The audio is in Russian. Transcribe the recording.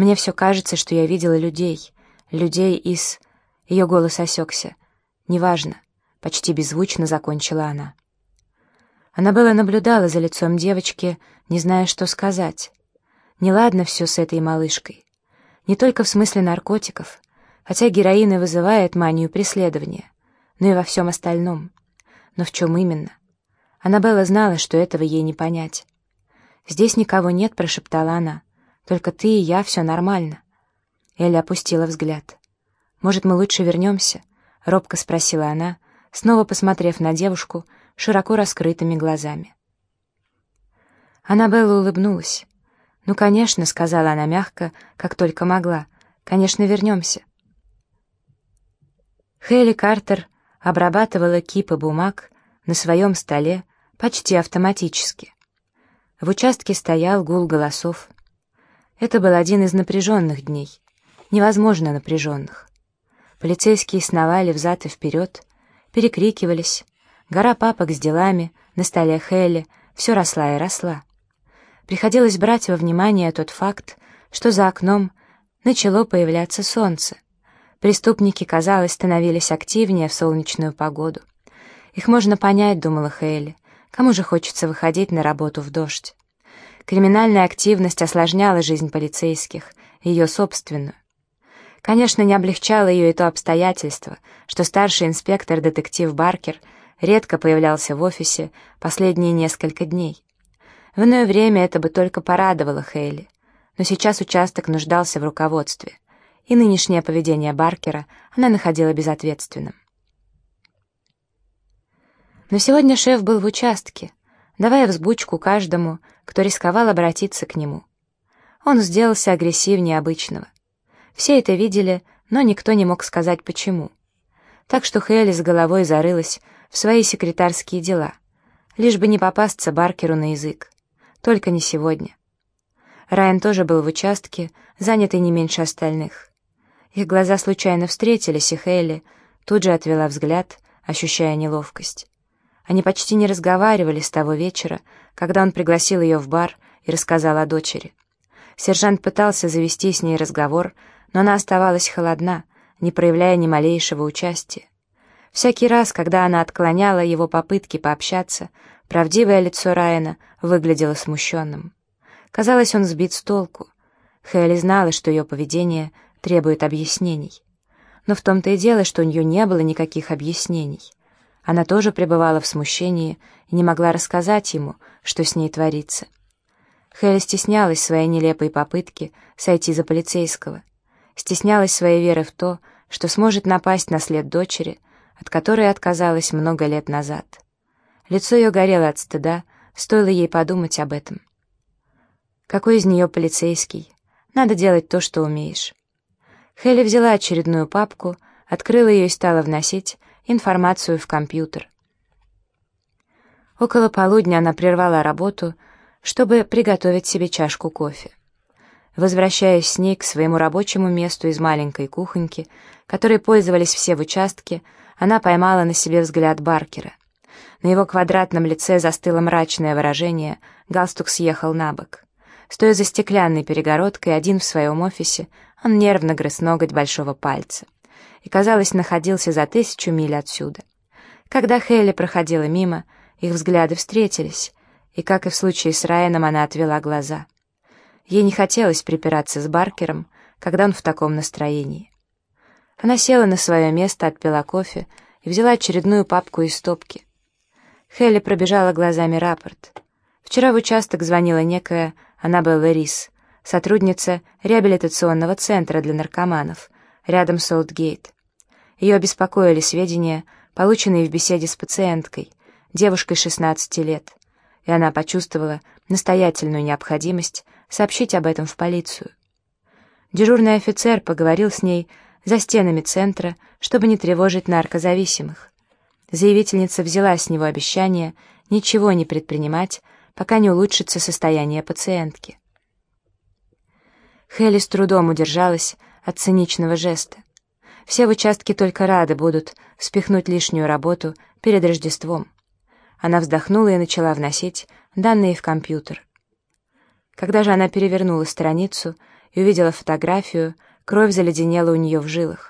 Мне все кажется, что я видела людей. Людей из... Ее голос осекся. «Неважно», — почти беззвучно закончила она. Была наблюдала за лицом девочки, не зная, что сказать. Неладно все с этой малышкой. Не только в смысле наркотиков, хотя героин и вызывает манию преследования, но и во всем остальном. Но в чем именно? Аннабелла знала, что этого ей не понять. «Здесь никого нет», — прошептала она. «Только ты и я, все нормально». Элли опустила взгляд. «Может, мы лучше вернемся?» — робко спросила она, снова посмотрев на девушку широко раскрытыми глазами. Аннабелла улыбнулась. «Ну, конечно», — сказала она мягко, как только могла. «Конечно, вернемся». Хейли Картер обрабатывала кипы бумаг на своем столе почти автоматически. В участке стоял гул голосов. Это был один из напряженных дней, невозможно напряженных. Полицейские сновали взад и вперед, перекрикивались. Гора папок с делами на столе Хелли все росла и росла. Приходилось брать во внимание тот факт, что за окном начало появляться солнце. Преступники, казалось, становились активнее в солнечную погоду. Их можно понять, думала Хейли. Кому же хочется выходить на работу в дождь? Криминальная активность осложняла жизнь полицейских, ее собственную. Конечно, не облегчало ее и то обстоятельство, что старший инспектор-детектив Баркер редко появлялся в офисе последние несколько дней. В иное время это бы только порадовало Хейли, но сейчас участок нуждался в руководстве, и нынешнее поведение Баркера она находила безответственным. Но сегодня шеф был в участке, давая взбучку каждому, кто рисковал обратиться к нему. Он сделался агрессивнее обычного. Все это видели, но никто не мог сказать почему. Так что Хелли с головой зарылась в свои секретарские дела, лишь бы не попасться Баркеру на язык. Только не сегодня. Райан тоже был в участке, занятый не меньше остальных. Их глаза случайно встретились, и Хелли тут же отвела взгляд, ощущая неловкость. Они почти не разговаривали с того вечера, когда он пригласил ее в бар и рассказал о дочери. Сержант пытался завести с ней разговор, но она оставалась холодна, не проявляя ни малейшего участия. Всякий раз, когда она отклоняла его попытки пообщаться, правдивое лицо Райана выглядело смущенным. Казалось, он сбит с толку. Хелли знала, что ее поведение требует объяснений. Но в том-то и дело, что у нее не было никаких объяснений. Она тоже пребывала в смущении и не могла рассказать ему, что с ней творится. Хелли стеснялась своей нелепой попытки сойти за полицейского, стеснялась своей веры в то, что сможет напасть на след дочери, от которой отказалась много лет назад. Лицо ее горело от стыда, стоило ей подумать об этом. Какой из нее полицейский? Надо делать то, что умеешь. Хелли взяла очередную папку, открыла ее и стала вносить, информацию в компьютер. Около полудня она прервала работу, чтобы приготовить себе чашку кофе. Возвращаясь с ней к своему рабочему месту из маленькой кухоньки, которой пользовались все в участке, она поймала на себе взгляд Баркера. На его квадратном лице застыло мрачное выражение, галстук съехал на бок. Стоя за стеклянной перегородкой, один в своем офисе, он нервно грыз ноготь большого пальца и, казалось, находился за тысячу миль отсюда. Когда Хелли проходила мимо, их взгляды встретились, и, как и в случае с Райаном, она отвела глаза. Ей не хотелось припираться с Баркером, когда он в таком настроении. Она села на свое место, отпила кофе и взяла очередную папку из стопки. Хелли пробежала глазами рапорт. Вчера в участок звонила некая Аннабелла Рис, сотрудница реабилитационного центра для наркоманов, рядом с Олдгейт. Ее обеспокоили сведения, полученные в беседе с пациенткой, девушкой 16 лет, и она почувствовала настоятельную необходимость сообщить об этом в полицию. Дежурный офицер поговорил с ней за стенами центра, чтобы не тревожить наркозависимых. Заявительница взяла с него обещание ничего не предпринимать, пока не улучшится состояние пациентки. Хелли с трудом удержалась от циничного жеста. Все в участке только рады будут спихнуть лишнюю работу перед Рождеством. Она вздохнула и начала вносить данные в компьютер. Когда же она перевернула страницу и увидела фотографию, кровь заледенела у нее в жилах.